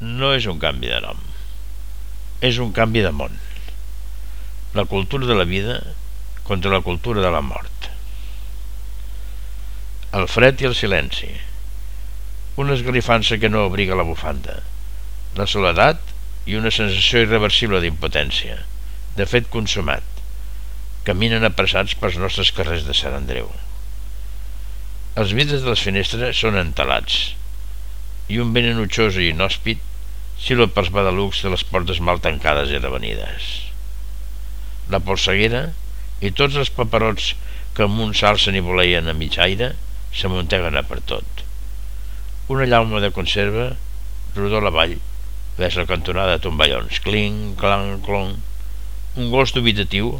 no és un canvi de nom, és un canvi de món. La cultura de la vida contra la cultura de la mort. El fred i el silenci. Una esgalifança que no abriga la bufanda. La soledat i una sensació irreversible d'impotència, de fet consumat. Caminen apressats pels nostres carrers de Sant Andreu. Els vidres de les finestres són entalats i un vent enutjós i inhòspit silo pels badalucs de les portes mal tancades i revenides. La polseguera i tots els paperots que amb un s'alcen i voleien a mig aire s'amunteguen a per tot. Una llauma de conserva rodola avall vers la cantonada de tomballons. Cling, clang, clong. Un gos dubitatiu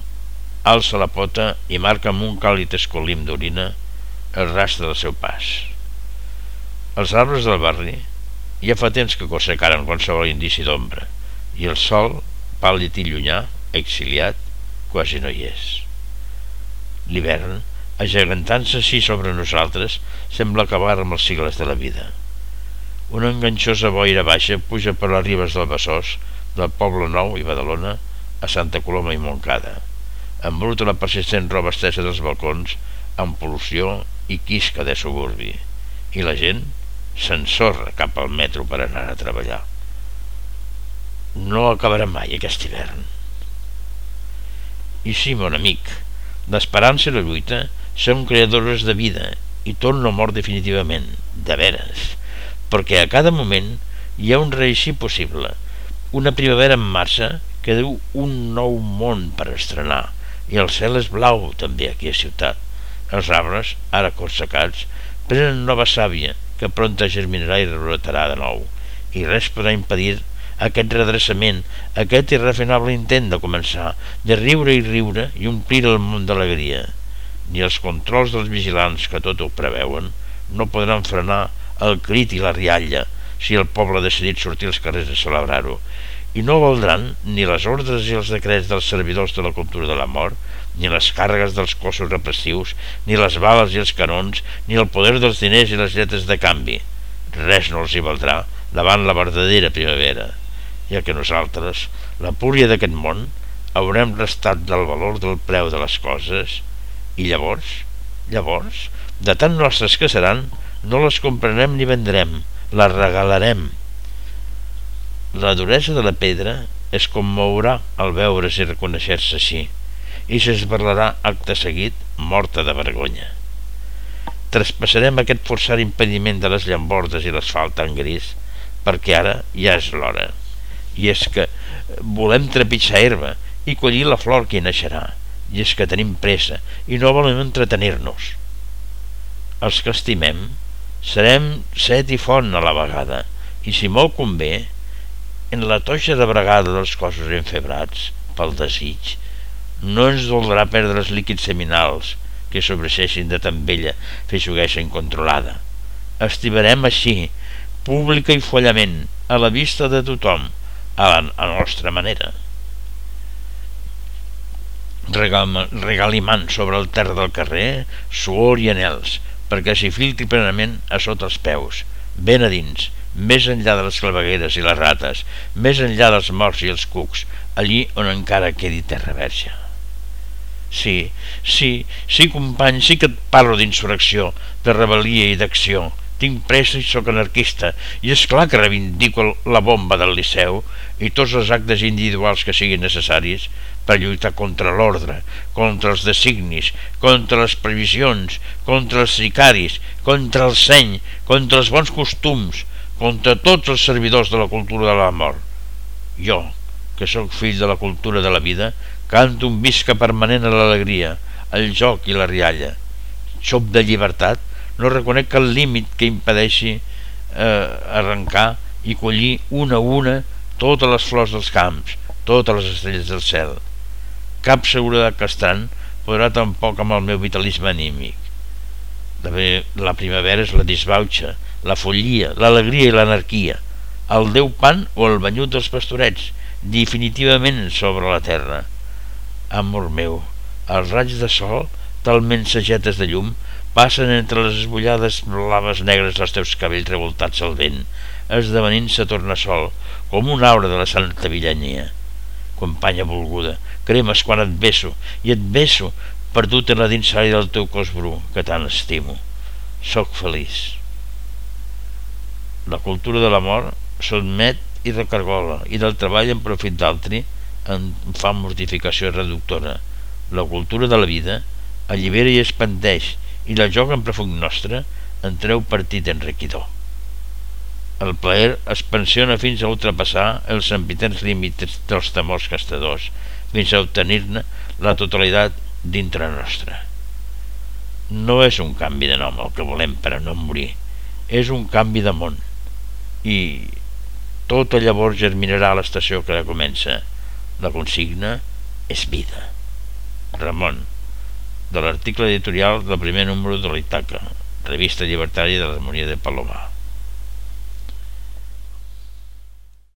alça la pota i marca amb un càlid escolim d'orina el rastre del seu pas. Els arbres del barri ja fa temps que corsecaren qualsevol indici d'ombra i el sol, pàl·lid i llunyà, exiliat, quasi no hi és. L'hivern, agegantant-se així sobre nosaltres, sembla acabar amb els sigles de la vida. Una enganxosa boira baixa puja per les ribes del Besòs, del Poble Nou i Badalona, a Santa Coloma i Montcada. Embruta la persistent roba estesa dels balcons amb pol·lució i quisca de suburbi. I la gent, s'ensorra cap al metro per anar a treballar. No acabarà mai aquest hivern. I sí, mon amic, l'esperança i la lluita són creadores de vida i tot no mor definitivament, de veres, perquè a cada moment hi ha un reeixir possible, una primavera en marxa que diu un nou món per estrenar, i el cel és blau també aquí a ciutat. Els arbres, ara corsecats, prenen nova sàvia que pronta germinarà i rebrotarà de nou, i res podrà impedir aquest redreçament, aquest irrefinable intent de començar, de riure i riure i omplir el món d'alegria. Ni els controls dels vigilants que tot ho preveuen no podran frenar el crit i la rialla si el poble ha decidit sortir als carrers a celebrar-ho, i no valdran ni les ordres i els decrets dels servidors de la cultura de la mort, ni les càrregues dels cossos repressius, ni les bales i els canons, ni el poder dels diners i les lletres de canvi. Res no els hi valdrà davant la verdadera primavera, ja que nosaltres, la púria d'aquest món, haurem restat del valor del preu de les coses i llavors, llavors, de tan nostres que seran, no les comprarem ni vendrem, les regalarem. La duresa de la pedra es commourà al veure's i reconèixer-se així i s'esbarlarà acte seguit morta de vergonya. Traspassarem aquest forçat impediment de les llambordes i l'asfalt en gris perquè ara ja és l'hora. I és que volem trepitjar herba i collir la flor que hi naixerà. I és que tenim pressa i no volem entretenir-nos. Els que estimem serem set i font a la vegada i si molt convé en la toixa de bregada dels cossos enfebrats pel desig no ens doldrà perdre els líquids seminals que sobreixessin de tan vella feixugueixa incontrolada. Estimarem així, pública i follament, a la vista de tothom, a la, a nostra manera. Regal, regalimant sobre el terra del carrer suor i anels, perquè s'hi filtri plenament a sota els peus, ben a dins, més enllà de les clavegueres i les rates, més enllà dels morts i els cucs, allí on encara quedi terra verge. Sí, sí, sí, company, sí que et parlo d'insurrecció, de rebel·lia i d'acció. Tinc pressa i sóc anarquista, i és clar que reivindico la bomba del Liceu i tots els actes individuals que siguin necessaris per lluitar contra l'ordre, contra els designis, contra les previsions, contra els sicaris, contra el seny, contra els bons costums, contra tots els servidors de la cultura de la mort. Jo, que sóc fill de la cultura de la vida, Canto un visca permanent a l'alegria, el joc i la rialla. Xop de llibertat, no reconec el límit que impedeixi eh, arrencar i collir una a una totes les flors dels camps, totes les estrelles del cel. Cap seguretat castrant podrà tampoc amb el meu vitalisme anímic. La primavera és la disbauxa, la follia, l'alegria i l'anarquia, el Déu pan o el banyut dels pastorets, definitivament sobre la terra amor meu, els raigs de sol, talment sagetes de llum, passen entre les esbullades blaves negres els teus cabells revoltats al vent, esdevenint-se tornassol, com una aura de la santa villania. Companya volguda, cremes quan et beso, i et beso, perdut en la dinsària del teu cos bru, que tant estimo. Soc feliç. La cultura de l'amor sotmet i recargola, i del treball en profit d'altri en fa mortificació reductora. La cultura de la vida allibera i expandeix, i la joc en profund nostre en treu partit enriquidor. El plaer es pensiona fins a ultrapassar els sempiterns límits dels temors gastadors, fins a obtenir-ne la totalitat dintre nostra. No és un canvi de nom el que volem per a no morir, és un canvi de món. I tota llavors germinarà l'estació que la comença. La consigna és vida. Ramon, de l'article editorial del primer número de l'Itaca, revista llibertària de l'Harmonia de Palomar.